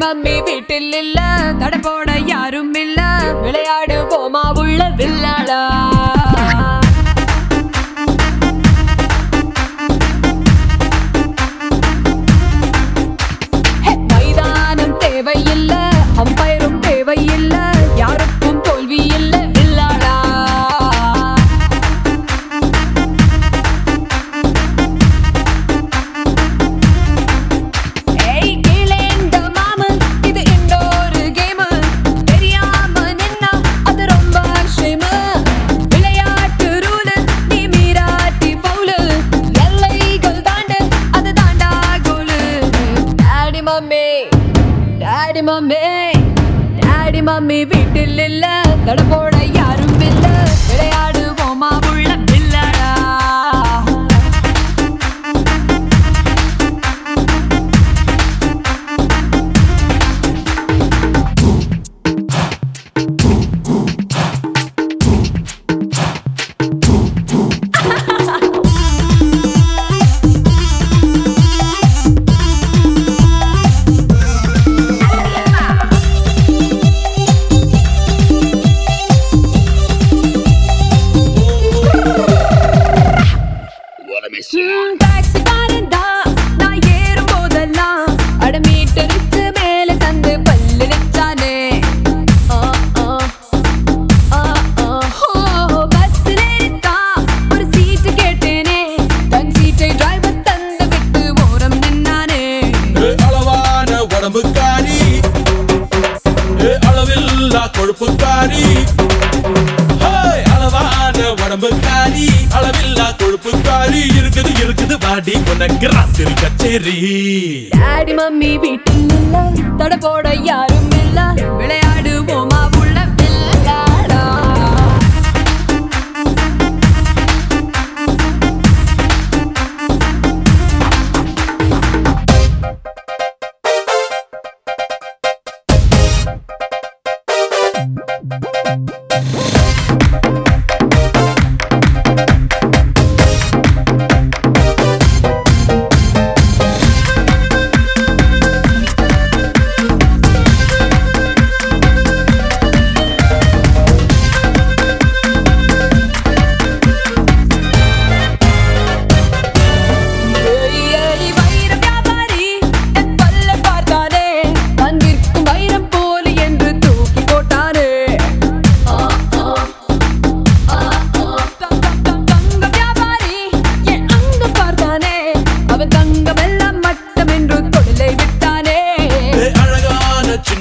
Mummy வீட்டில் இல்ல தடை போட டாடி மம்மி டாடி மம்மி வீட்டில் இல்ல. தட போட யாரும் இல்லை. உடம்பு உடம்புக்காரி அளவில்லா கொழுப்பு கொழுப்புக்காரி இருக்குது இருக்குது வாடி உனக்கு ராத்திரி கச்சேரி. டாடி மம்மி வீட்டில் இல்ல தட போட யாரும் இல்ல விளையாடுவோமா உள்ள வில்லாடா ஏய்,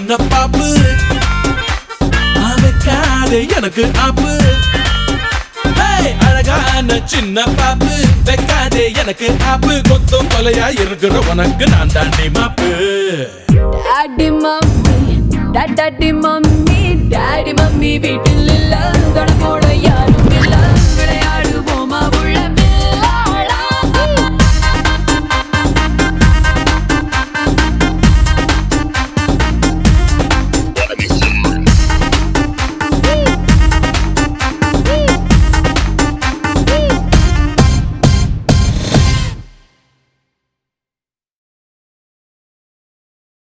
அழகான பாப்பு? அமைக்காதே எனக்கு ஆப்பு. அழகான சின்ன பாப்பு. வைக்காதே எனக்கு ஆப்பு. கொத்தும் கொலையா இருக்கிற உனக்கு நான் தாண்டி மாப்பு. Daddy mummy daddy mummy daddy mummy வீட்டில் இல்ல